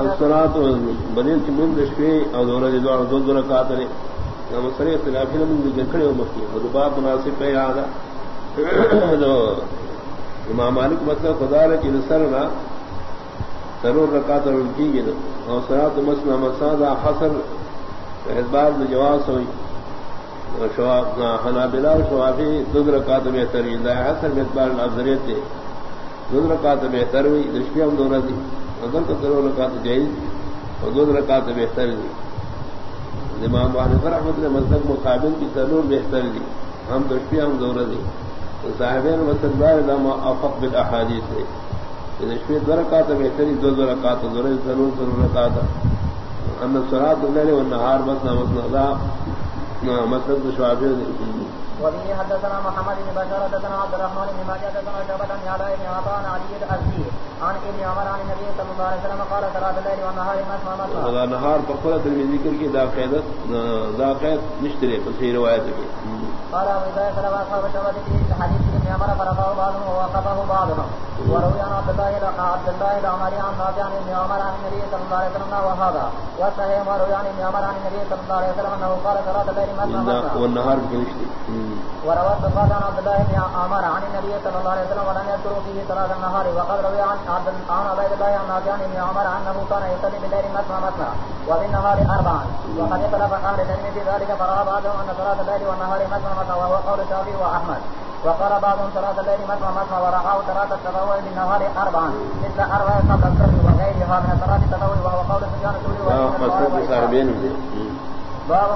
الصلاة بدل من دشوي او دورة دوار مناسب في هذا. امام مالک مطلب خدا رکی سرنا ضرور رکات کی گی اور سرات مسنا مسادا حسر اعتبار جواز ہوئی شوافی دو رکات بہتر حسر میں اعتبار افضلیت دو رکات بہتر ہوئی دشمی ہم دونوں دی۔ اگر تو کرو رکات جائز اور دو رکات بہتر دی۔ امام واحد رحمت نے مذہب مقابل کی ضرور بہتر دی۔ ہم دشمی ہم دونوں دی۔ تو صاحبین مطلب دام افق بالاحادیث ہے۔ دشمی دو رکات بہتری دو دو رکات ضرور ضرور ضرور رکات ان سرات الليل والنهار مثنى مثنى لا مطلب شعبه وبه حدثنا محمد بن بشار حدثنا عبد الرحمن بن ماجه حدثنا شعبة عن علي بن عطاء عن علي الازدي عن ابن عمر عن النبي صلى الله عليه وسلم قال صلاة الليل والنهار مثنى مثنى هذا نهار فقرة من ذكر کی دا قیدت دا قید نشتري في روایت کی قال ابو ذر صلى الله عليه وسلم في حديث ابن عمر فرفعه بعضهم ووقفه بعضهم وروي عن عبد الله عبد الله العمري عن نافع عن ابن عمر عن النبي صلى الله عليه وسلم وهذا والصحيح وروي عن ابن عمر عن النبي صلى الله عليه وسلم انه قال صلاة الليل مثنى والنهار بكنشتي وروى قال عن عبد الله بن عمر عن النبي صلى الله عليه وسلم ولم يذكروا فيه صلاة النهار وقد روي عن عبد عن عبيد الله عن نافع بن عمر انه كان يصلي بالليل مثنى مثنى وبالنهار اربعا. وقد اختلف اهل العلم في ذلك فراى بعضهم ان صلاة الليل والنهار مثنى مثنى وهو قول الشافعي واحمد وقال بعضهم صلاة الليل مثنى مثنى ورعاه صلاة التطوع بالنهار اربعا مثل اربع قبل الصبح وغيرها من صلاة التطوع وهو قول سفيان الثوري باب